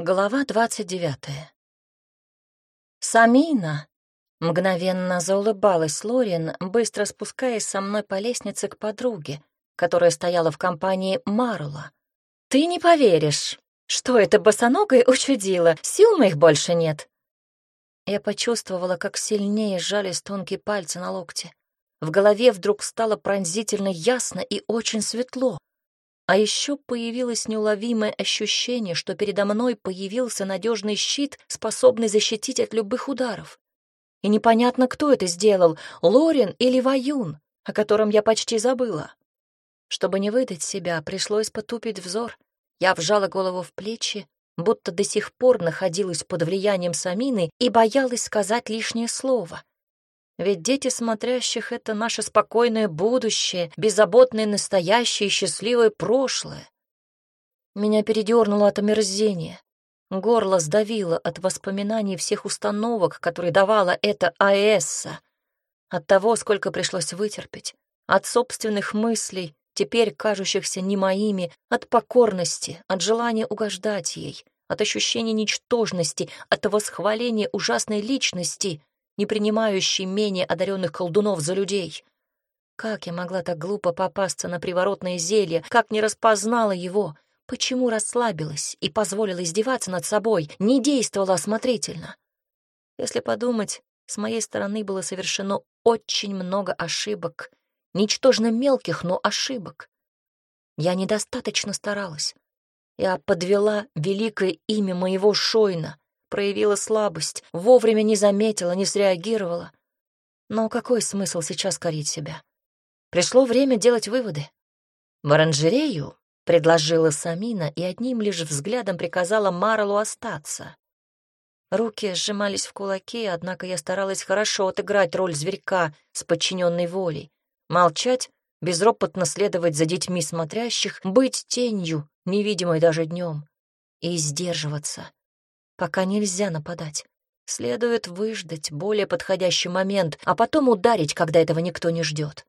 Глава двадцать девятая. «Самина!» — мгновенно заулыбалась Лорин, быстро спускаясь со мной по лестнице к подруге, которая стояла в компании Марула. «Ты не поверишь, что это босоногой учудила, сил моих больше нет!» Я почувствовала, как сильнее сжались тонкие пальцы на локте. В голове вдруг стало пронзительно ясно и очень светло. А еще появилось неуловимое ощущение, что передо мной появился надежный щит, способный защитить от любых ударов. И непонятно, кто это сделал, Лорин или Ваюн, о котором я почти забыла. Чтобы не выдать себя, пришлось потупить взор. Я вжала голову в плечи, будто до сих пор находилась под влиянием Самины и боялась сказать лишнее слово. Ведь дети смотрящих — это наше спокойное будущее, беззаботное настоящее и счастливое прошлое. Меня передернуло от омерзения. Горло сдавило от воспоминаний всех установок, которые давала эта АЭСа, от того, сколько пришлось вытерпеть, от собственных мыслей, теперь кажущихся не моими, от покорности, от желания угождать ей, от ощущения ничтожности, от восхваления ужасной личности, не принимающий менее одаренных колдунов за людей. Как я могла так глупо попасться на приворотное зелье, как не распознала его, почему расслабилась и позволила издеваться над собой, не действовала осмотрительно? Если подумать, с моей стороны было совершено очень много ошибок, ничтожно мелких, но ошибок. Я недостаточно старалась. Я подвела великое имя моего Шойна, проявила слабость, вовремя не заметила, не среагировала. Но какой смысл сейчас корить себя? Пришло время делать выводы. В оранжерею предложила Самина и одним лишь взглядом приказала Марлу остаться. Руки сжимались в кулаки, однако я старалась хорошо отыграть роль зверька с подчиненной волей. Молчать, безропотно следовать за детьми смотрящих, быть тенью, невидимой даже днем, и сдерживаться. Пока нельзя нападать. Следует выждать более подходящий момент, а потом ударить, когда этого никто не ждет.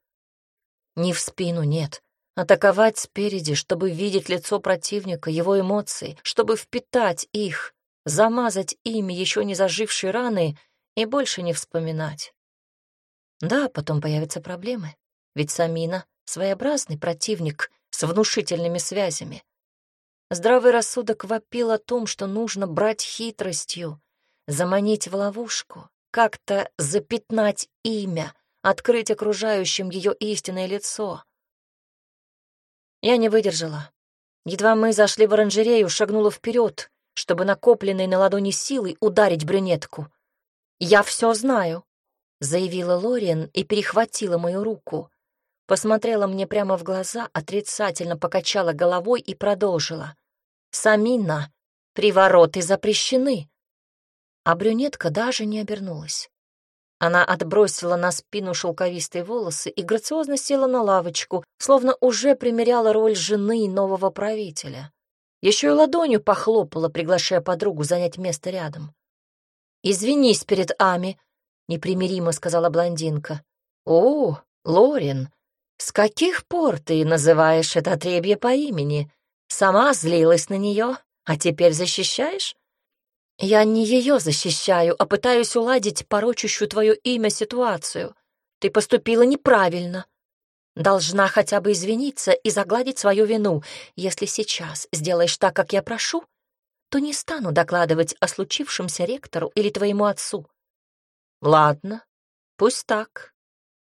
Не в спину, нет. Атаковать спереди, чтобы видеть лицо противника, его эмоции, чтобы впитать их, замазать ими еще не зажившие раны и больше не вспоминать. Да, потом появятся проблемы, ведь Самина — своеобразный противник с внушительными связями. Здравый рассудок вопил о том, что нужно брать хитростью, заманить в ловушку, как-то запятнать имя, открыть окружающим ее истинное лицо. Я не выдержала. Едва мы зашли в оранжерею, шагнула вперед, чтобы накопленной на ладони силой ударить брюнетку. «Я все знаю», — заявила Лориан и перехватила мою руку. Посмотрела мне прямо в глаза, отрицательно покачала головой и продолжила. «Самина, привороты запрещены!» А брюнетка даже не обернулась. Она отбросила на спину шелковистые волосы и грациозно села на лавочку, словно уже примеряла роль жены нового правителя. Еще и ладонью похлопала, приглашая подругу занять место рядом. «Извинись перед Ами», — непримиримо сказала блондинка. «О, Лорин, с каких пор ты называешь это отребье по имени? Сама злилась на нее, а теперь защищаешь? Я не ее защищаю, а пытаюсь уладить порочащую твое имя ситуацию. Ты поступила неправильно. Должна хотя бы извиниться и загладить свою вину. Если сейчас сделаешь так, как я прошу, то не стану докладывать о случившемся ректору или твоему отцу. Ладно, пусть так.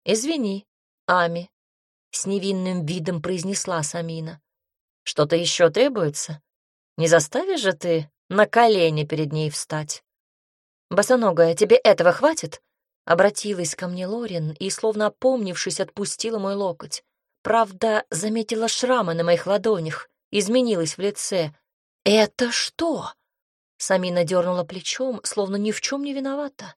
Извини, Ами, — с невинным видом произнесла Самина. Что-то еще требуется? Не заставишь же ты на колени перед ней встать? Босоногая, тебе этого хватит? Обратилась ко мне Лорин и, словно опомнившись, отпустила мой локоть. Правда, заметила шрамы на моих ладонях, изменилась в лице. «Это что?» Самина дернула плечом, словно ни в чем не виновата.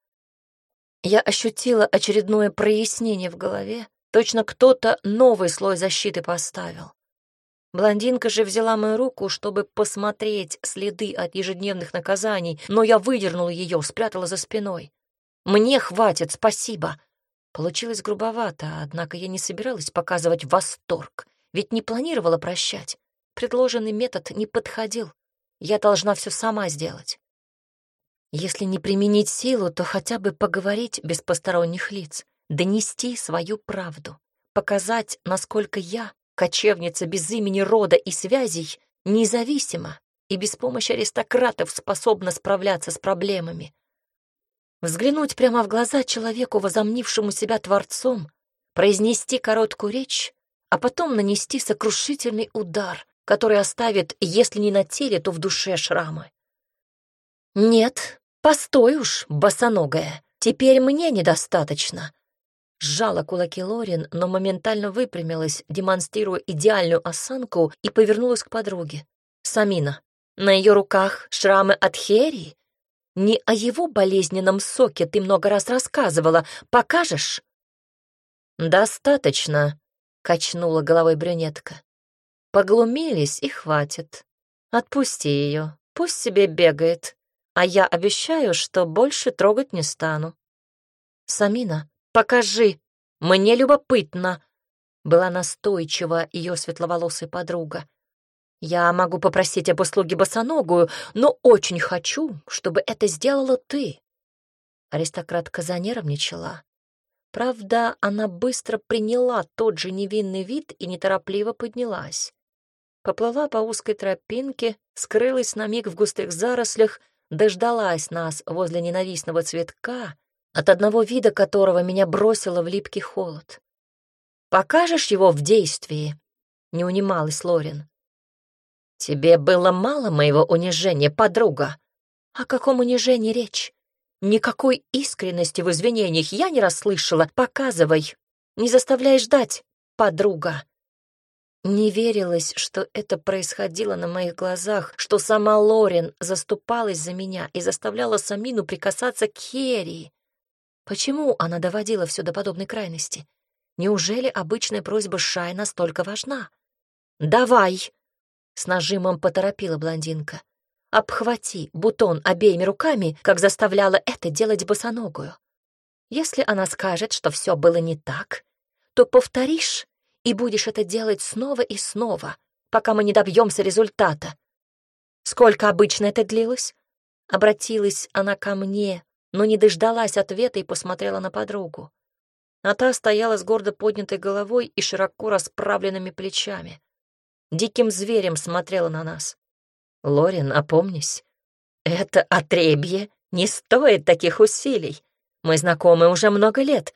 Я ощутила очередное прояснение в голове. Точно кто-то новый слой защиты поставил. Блондинка же взяла мою руку, чтобы посмотреть следы от ежедневных наказаний, но я выдернула ее, спрятала за спиной. «Мне хватит, спасибо!» Получилось грубовато, однако я не собиралась показывать восторг, ведь не планировала прощать. Предложенный метод не подходил. Я должна все сама сделать. Если не применить силу, то хотя бы поговорить без посторонних лиц, донести свою правду, показать, насколько я, кочевница без имени рода и связей, независима и без помощи аристократов способна справляться с проблемами. Взглянуть прямо в глаза человеку, возомнившему себя творцом, произнести короткую речь, а потом нанести сокрушительный удар, который оставит, если не на теле, то в душе шрамы. «Нет, постой уж, босоногая, теперь мне недостаточно». Сжала кулаки Лорин, но моментально выпрямилась, демонстрируя идеальную осанку, и повернулась к подруге. «Самина, на ее руках шрамы от Херии? Не о его болезненном соке ты много раз рассказывала. Покажешь?» «Достаточно», — качнула головой брюнетка. «Поглумились и хватит. Отпусти ее, пусть себе бегает а я обещаю, что больше трогать не стану. Самина, покажи, мне любопытно, была настойчива ее светловолосая подруга. Я могу попросить об услуге босоногую, но очень хочу, чтобы это сделала ты. Аристократка занервничала. Правда, она быстро приняла тот же невинный вид и неторопливо поднялась. Поплыла по узкой тропинке, скрылась на миг в густых зарослях, дождалась нас возле ненавистного цветка, от одного вида которого меня бросило в липкий холод. «Покажешь его в действии?» — не унималась Лорин. «Тебе было мало моего унижения, подруга?» «О каком унижении речь? Никакой искренности в извинениях я не расслышала. Показывай. Не заставляй ждать, подруга». Не верилось, что это происходило на моих глазах, что сама Лорен заступалась за меня и заставляла Самину прикасаться к Херии. Почему она доводила все до подобной крайности? Неужели обычная просьба Шай настолько важна? «Давай!» — с нажимом поторопила блондинка. «Обхвати бутон обеими руками, как заставляла это делать босоногую. Если она скажет, что все было не так, то повторишь и будешь это делать снова и снова, пока мы не добьемся результата. Сколько обычно это длилось? Обратилась она ко мне, но не дождалась ответа и посмотрела на подругу. А та стояла с гордо поднятой головой и широко расправленными плечами. Диким зверем смотрела на нас. «Лорин, опомнись, это отребье не стоит таких усилий. Мы знакомы уже много лет,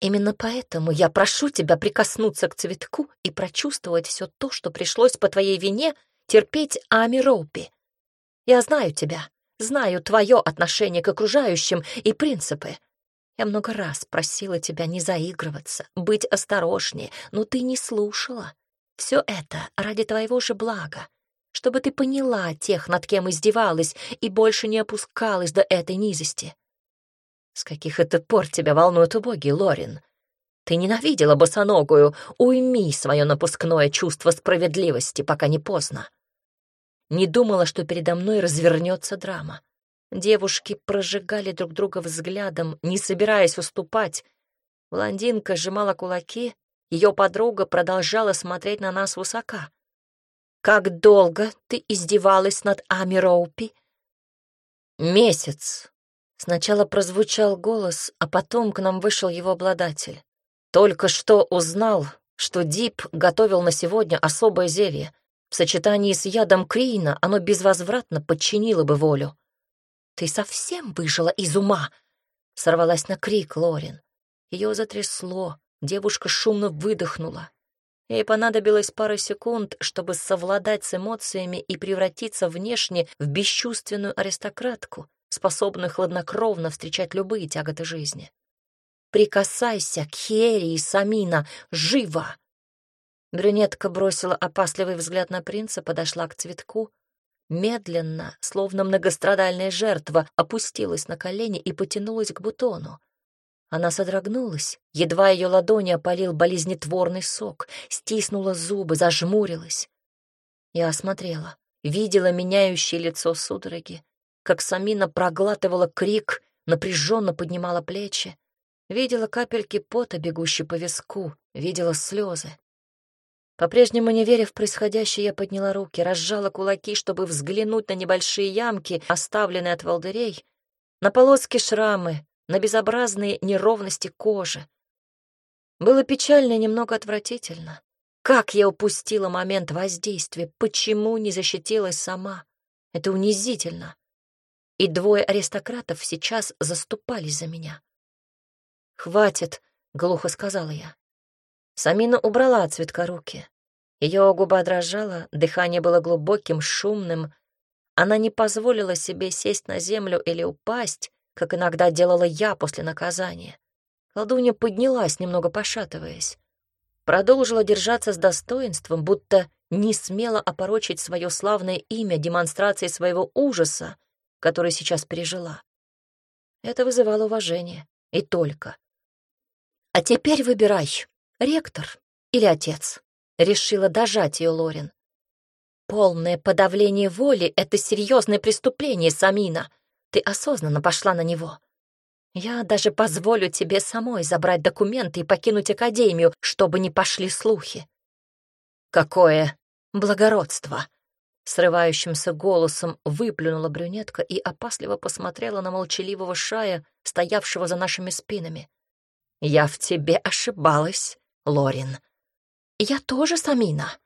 Именно поэтому я прошу тебя прикоснуться к цветку и прочувствовать все то, что пришлось по твоей вине терпеть Ами Роупи. Я знаю тебя, знаю твое отношение к окружающим и принципы. Я много раз просила тебя не заигрываться, быть осторожнее, но ты не слушала. Все это ради твоего же блага, чтобы ты поняла тех, над кем издевалась, и больше не опускалась до этой низости. С каких это пор тебя волнуют убоги, Лорин? Ты ненавидела босоногую. Уйми свое напускное чувство справедливости, пока не поздно. Не думала, что передо мной развернется драма. Девушки прожигали друг друга взглядом, не собираясь уступать. Блондинка сжимала кулаки, ее подруга продолжала смотреть на нас высока. «Как долго ты издевалась над Ами Роупи?» «Месяц», Сначала прозвучал голос, а потом к нам вышел его обладатель. Только что узнал, что Дип готовил на сегодня особое зелье. В сочетании с ядом Крина оно безвозвратно подчинило бы волю. «Ты совсем выжила из ума!» — сорвалась на крик Лорин. Ее затрясло, девушка шумно выдохнула. Ей понадобилось пара секунд, чтобы совладать с эмоциями и превратиться внешне в бесчувственную аристократку, способную хладнокровно встречать любые тяготы жизни. «Прикасайся к Хере и Самина! Живо!» Брюнетка бросила опасливый взгляд на принца, подошла к цветку, медленно, словно многострадальная жертва, опустилась на колени и потянулась к бутону. Она содрогнулась, едва ее ладони опалил болезнетворный сок, стиснула зубы, зажмурилась. Я осмотрела, видела меняющее лицо судороги, как Самина проглатывала крик, напряженно поднимала плечи. Видела капельки пота, бегущие по виску, видела слезы. По-прежнему не веря в происходящее, я подняла руки, разжала кулаки, чтобы взглянуть на небольшие ямки, оставленные от волдырей, на полоски шрамы, на безобразные неровности кожи. Было печально и немного отвратительно. Как я упустила момент воздействия, почему не защитилась сама? Это унизительно. И двое аристократов сейчас заступались за меня. «Хватит», — глухо сказала я. Самина убрала от цветка руки. Ее губа дрожала, дыхание было глубоким, шумным. Она не позволила себе сесть на землю или упасть, как иногда делала я после наказания. Колдунья поднялась, немного пошатываясь. Продолжила держаться с достоинством, будто не смела опорочить свое славное имя демонстрацией своего ужаса, который сейчас пережила. Это вызывало уважение. И только. «А теперь выбирай, ректор или отец?» — решила дожать ее Лорин. «Полное подавление воли — это серьезное преступление, Самина. Ты осознанно пошла на него. Я даже позволю тебе самой забрать документы и покинуть Академию, чтобы не пошли слухи». «Какое благородство!» Срывающимся голосом выплюнула брюнетка и опасливо посмотрела на молчаливого шая, стоявшего за нашими спинами. «Я в тебе ошибалась, Лорин». «Я тоже, Самина.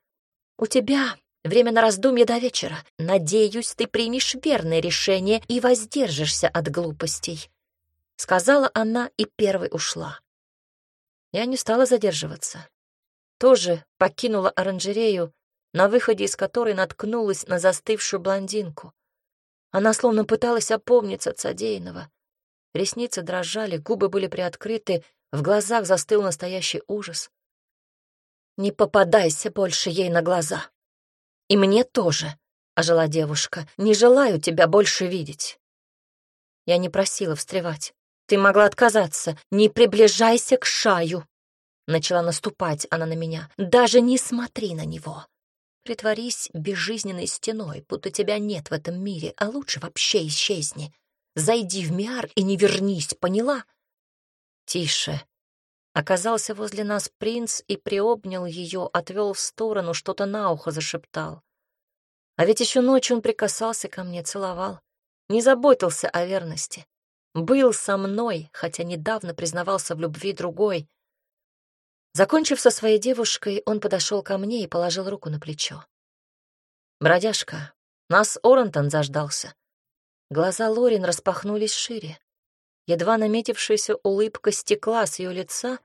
У тебя время на раздумье до вечера. Надеюсь, ты примешь верное решение и воздержишься от глупостей», — сказала она и первой ушла. Я не стала задерживаться. Тоже покинула оранжерею, на выходе из которой наткнулась на застывшую блондинку. Она словно пыталась опомниться от содеянного. Ресницы дрожали, губы были приоткрыты, в глазах застыл настоящий ужас. «Не попадайся больше ей на глаза. И мне тоже», — ожила девушка, — «не желаю тебя больше видеть». Я не просила встревать. Ты могла отказаться. Не приближайся к Шаю. Начала наступать она на меня. Даже не смотри на него. Притворись безжизненной стеной, будто тебя нет в этом мире, а лучше вообще исчезни. Зайди в Миар и не вернись, поняла? Тише. Оказался возле нас принц и приобнял ее, отвел в сторону, что-то на ухо зашептал. А ведь еще ночью он прикасался ко мне, целовал, не заботился о верности. Был со мной, хотя недавно признавался в любви другой — Закончив со своей девушкой, он подошел ко мне и положил руку на плечо. «Бродяжка, нас Орантон заждался». Глаза Лорин распахнулись шире. Едва наметившаяся улыбка стекла с ее лица,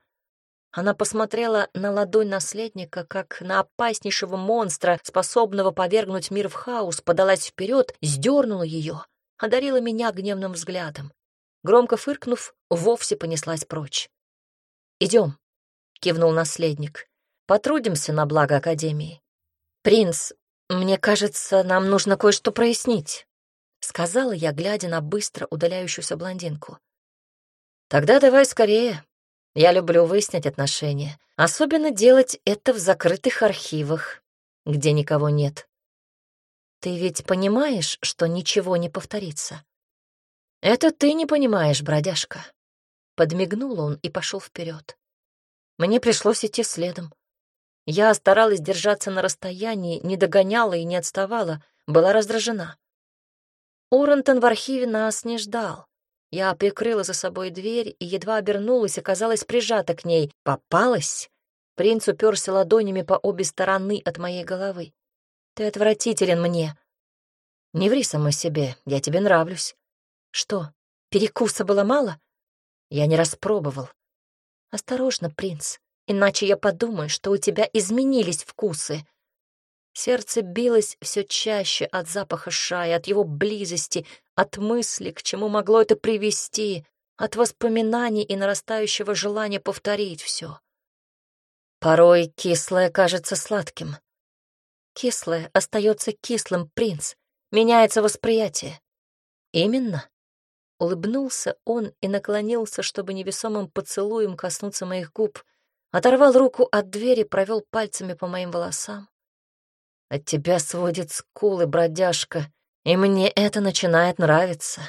она посмотрела на ладонь наследника, как на опаснейшего монстра, способного повергнуть мир в хаос, подалась вперед, сдернула ее, одарила меня гневным взглядом. Громко фыркнув, вовсе понеслась прочь. «Идем», — кивнул наследник. «Потрудимся на благо Академии». «Принц, мне кажется, нам нужно кое-что прояснить», — сказала я, глядя на быстро удаляющуюся блондинку. «Тогда давай скорее. Я люблю выяснять отношения. Особенно делать это в закрытых архивах, где никого нет. Ты ведь понимаешь, что ничего не повторится?» «Это ты не понимаешь, бродяжка». Подмигнул он и пошел вперед. Мне пришлось идти следом. Я старалась держаться на расстоянии, не догоняла и не отставала, была раздражена. Урантон в архиве нас не ждал. Я прикрыла за собой дверь и едва обернулась, оказалась прижата к ней. Попалась? Принц уперся ладонями по обе стороны от моей головы. «Ты отвратителен мне». «Не ври сама себе, я тебе нравлюсь». «Что, перекуса было мало?» «Я не распробовал. «Осторожно, принц, иначе я подумаю, что у тебя изменились вкусы». Сердце билось все чаще от запаха шая, от его близости, от мысли, к чему могло это привести, от воспоминаний и нарастающего желания повторить все. Порой кислое кажется сладким. Кислое остается кислым, принц. Меняется восприятие. Именно. Улыбнулся он и наклонился, чтобы невесомым поцелуем коснуться моих губ. Оторвал руку от двери, провел пальцами по моим волосам. «От тебя сводит скулы, бродяжка, и мне это начинает нравиться».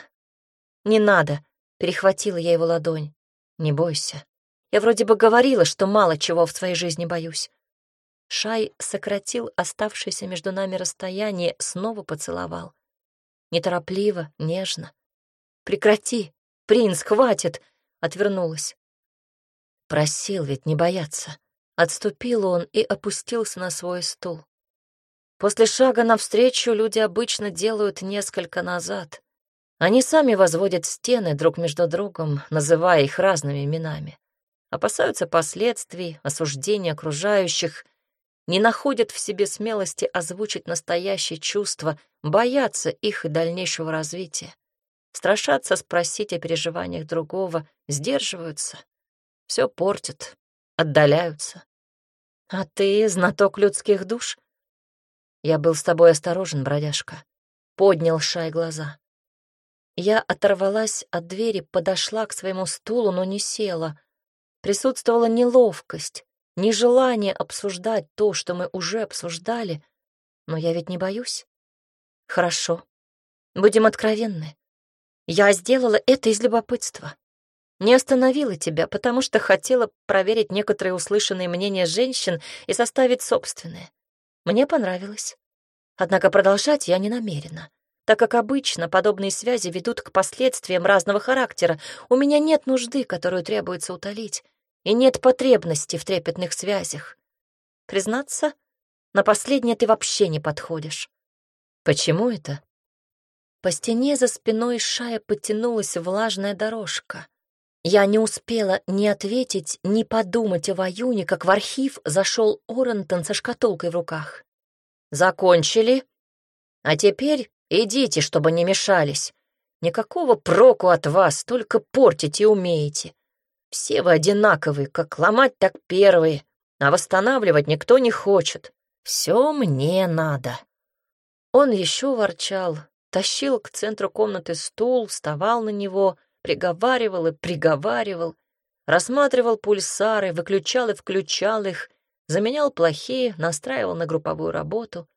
«Не надо», — перехватила я его ладонь. «Не бойся. Я вроде бы говорила, что мало чего в своей жизни боюсь. Шай сократил оставшееся между нами расстояние, снова поцеловал. Неторопливо, нежно. «Прекрати! Принц, хватит!» — отвернулась. Просил ведь не бояться. Отступил он и опустился на свой стул. После шага навстречу люди обычно делают несколько назад. Они сами возводят стены друг между другом, называя их разными именами. Опасаются последствий, осуждения окружающих, не находят в себе смелости озвучить настоящие чувства, боятся их и дальнейшего развития. Страшатся спросить о переживаниях другого, сдерживаются. Все портят, отдаляются. А ты знаток людских душ? Я был с тобой осторожен, бродяжка. Поднял Шай глаза. Я оторвалась от двери, подошла к своему стулу, но не села. Присутствовала неловкость, нежелание обсуждать то, что мы уже обсуждали. Но я ведь не боюсь. Хорошо. Будем откровенны. Я сделала это из любопытства. Не остановила тебя, потому что хотела проверить некоторые услышанные мнения женщин и составить собственные. Мне понравилось. Однако продолжать я не намерена, так как обычно подобные связи ведут к последствиям разного характера. У меня нет нужды, которую требуется утолить, и нет потребности в трепетных связях. Признаться, на последнее ты вообще не подходишь. Почему это? По стене за спиной Шая потянулась влажная дорожка. Я не успела ни ответить, ни подумать о воюне, как в архив зашел Орентон со шкатулкой в руках. «Закончили? А теперь идите, чтобы не мешались. Никакого проку от вас, только портить и умеете. Все вы одинаковые, как ломать, так первые, а восстанавливать никто не хочет. Все мне надо». Он еще ворчал, тащил к центру комнаты стул, вставал на него — приговаривал и приговаривал, рассматривал пульсары, выключал и включал их, заменял плохие, настраивал на групповую работу.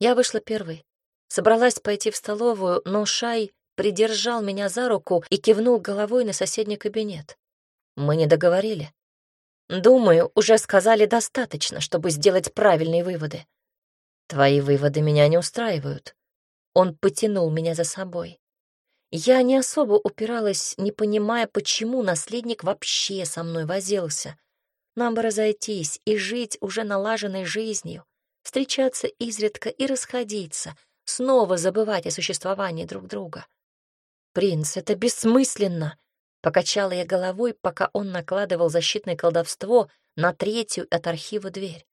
Я вышла первой. Собралась пойти в столовую, но Шай придержал меня за руку и кивнул головой на соседний кабинет. Мы не договорили. Думаю, уже сказали достаточно, чтобы сделать правильные выводы. Твои выводы меня не устраивают. Он потянул меня за собой. Я не особо упиралась, не понимая, почему наследник вообще со мной возился. Нам бы разойтись и жить уже налаженной жизнью, встречаться изредка и расходиться, снова забывать о существовании друг друга. «Принц, это бессмысленно!» — покачала я головой, пока он накладывал защитное колдовство на третью от архива дверь.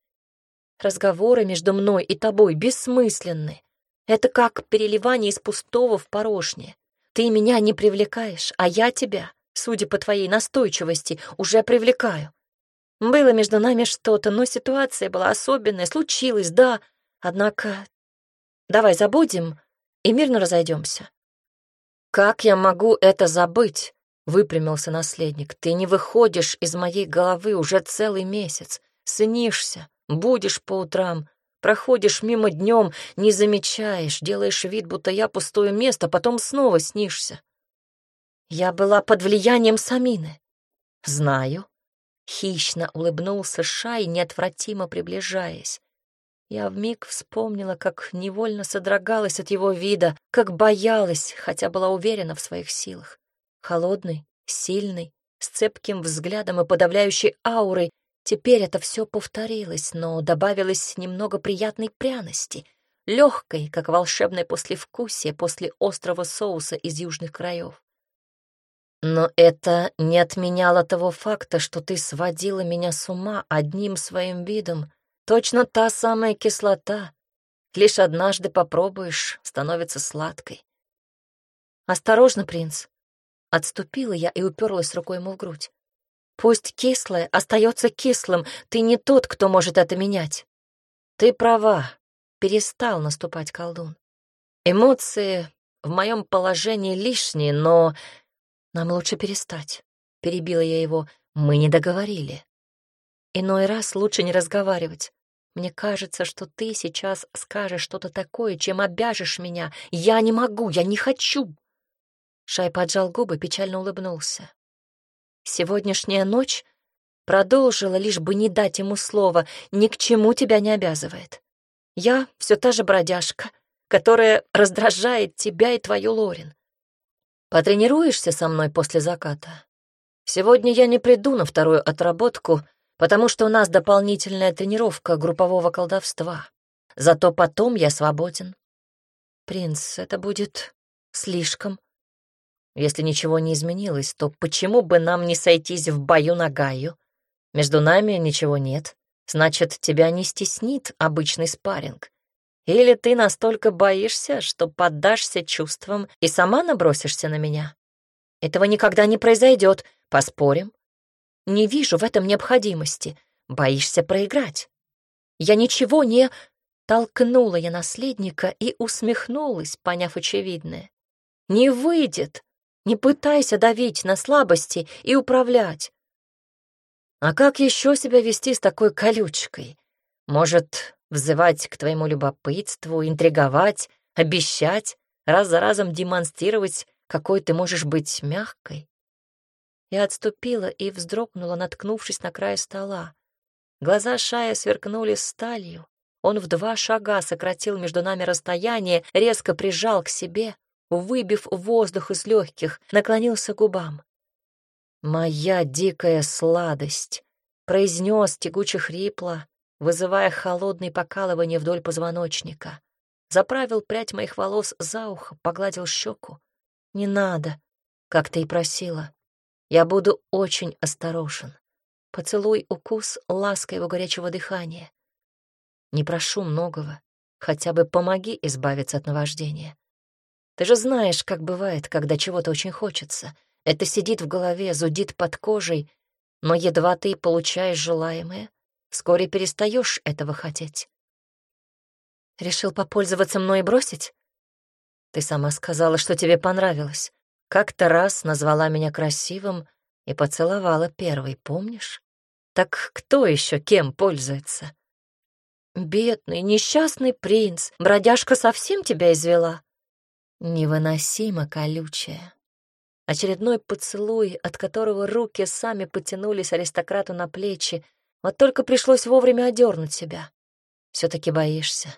«Разговоры между мной и тобой бессмысленны. Это как переливание из пустого в порожнее. Ты меня не привлекаешь, а я тебя, судя по твоей настойчивости, уже привлекаю. Было между нами что-то, но ситуация была особенная, случилось, да. Однако давай забудем и мирно разойдемся. Как я могу это забыть? Выпрямился наследник. Ты не выходишь из моей головы уже целый месяц. Снишься, будешь по утрам, Проходишь мимо днем, не замечаешь, делаешь вид, будто я пустое место, потом снова снишься. Я была под влиянием Самины. Знаю. Хищно улыбнулся Шай, неотвратимо приближаясь. Я вмиг вспомнила, как невольно содрогалась от его вида, как боялась, хотя была уверена в своих силах. Холодный, сильный, с цепким взглядом и подавляющей аурой, Теперь это все повторилось, но добавилось немного приятной пряности, легкой, как волшебное послевкусие после острого соуса из южных краев. Но это не отменяло того факта, что ты сводила меня с ума одним своим видом. Точно та самая кислота. Лишь однажды попробуешь, становится сладкой. «Осторожно, принц!» Отступила я и уперлась рукой ему в грудь. Пусть кислое остается кислым, ты не тот, кто может это менять. Ты права, перестал наступать колдун. Эмоции в моем положении лишние, но нам лучше перестать. Перебила я его. Мы не договорили. Иной раз лучше не разговаривать. Мне кажется, что ты сейчас скажешь что-то такое, чем обяжешь меня. Я не могу, я не хочу. Шай поджал губы, печально улыбнулся. «Сегодняшняя ночь», — Продолжила, лишь бы не дать ему слова, ни к чему тебя не обязывает. Я все та же бродяжка, которая раздражает тебя и твою Лорин. Потренируешься со мной после заката? Сегодня я не приду на вторую отработку, потому что у нас дополнительная тренировка группового колдовства. Зато потом я свободен. Принц, это будет слишком. Если ничего не изменилось, то почему бы нам не сойтись в бою на Гаю? Между нами ничего нет. Значит, тебя не стеснит обычный спарринг. Или ты настолько боишься, что поддашься чувствам и сама набросишься на меня? Этого никогда не произойдет. Поспорим? Не вижу в этом необходимости. Боишься проиграть. Я ничего не... Толкнула я наследника и усмехнулась, поняв очевидное. Не выйдет. Не пытайся давить на слабости и управлять. А как еще себя вести с такой колючкой? Может, взывать к твоему любопытству, интриговать, обещать, раз за разом демонстрировать, какой ты можешь быть мягкой? Я отступила и вздрогнула, наткнувшись на край стола. Глаза Шая сверкнули сталью. Он в два шага сократил между нами расстояние, резко прижал к себе, выбив воздух из легких, наклонился к губам. «Моя дикая сладость!» — произнес тягуче хрипло, вызывая холодные покалывания вдоль позвоночника. Заправил прядь моих волос за ухо, погладил щеку. «Не надо», как ты и просила. Я буду очень осторожен. Поцелуй, укус, ласка его горячего дыхания. Не прошу многого, хотя бы помоги избавиться от наваждения. Ты же знаешь, как бывает, когда чего-то очень хочется. Это сидит в голове, зудит под кожей, но едва ты получаешь желаемое, Вскоре перестаешь этого хотеть. Решил попользоваться мной и бросить? Ты сама сказала, что тебе понравилось. Как-то раз назвала меня красивым и поцеловала первый, помнишь? Так кто еще кем пользуется? Бедный, несчастный принц, бродяжка совсем тебя извела? Невыносимо колючая. Очередной поцелуй, от которого руки сами потянулись аристократу на плечи, вот только пришлось вовремя одернуть себя. Все-таки боишься.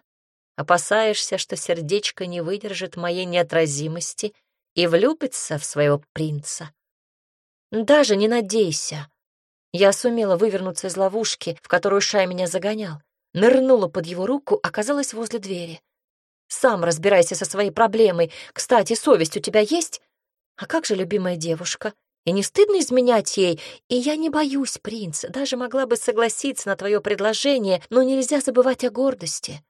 Опасаешься, что сердечко не выдержит моей неотразимости и влюбится в своего принца. Даже не надейся. Я сумела вывернуться из ловушки, в которую Шай меня загонял. Нырнула под его руку, оказалась возле двери. Сам разбирайся со своей проблемой. Кстати, совесть у тебя есть? А как же любимая девушка? И не стыдно изменять ей, и я не боюсь, принц, даже могла бы согласиться на твое предложение, но нельзя забывать о гордости.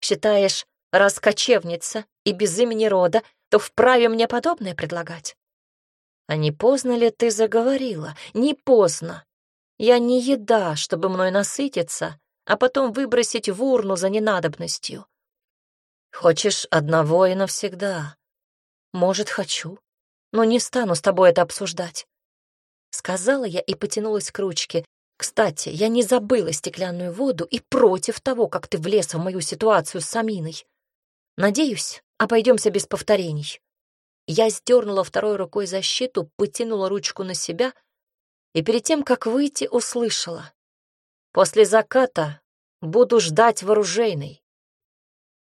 Считаешь, раз кочевница и без имени рода, то вправе мне подобное предлагать? А не поздно ли ты заговорила? Не поздно. Я не еда, чтобы мной насытиться, а потом выбросить в урну за ненадобностью. Хочешь одного и навсегда? Может, хочу но не стану с тобой это обсуждать. Сказала я и потянулась к ручке. Кстати, я не забыла стеклянную воду и против того, как ты влез в мою ситуацию с Саминой. Надеюсь, обойдемся без повторений. Я сдернула второй рукой защиту, потянула ручку на себя и перед тем, как выйти, услышала. После заката буду ждать вооружейной.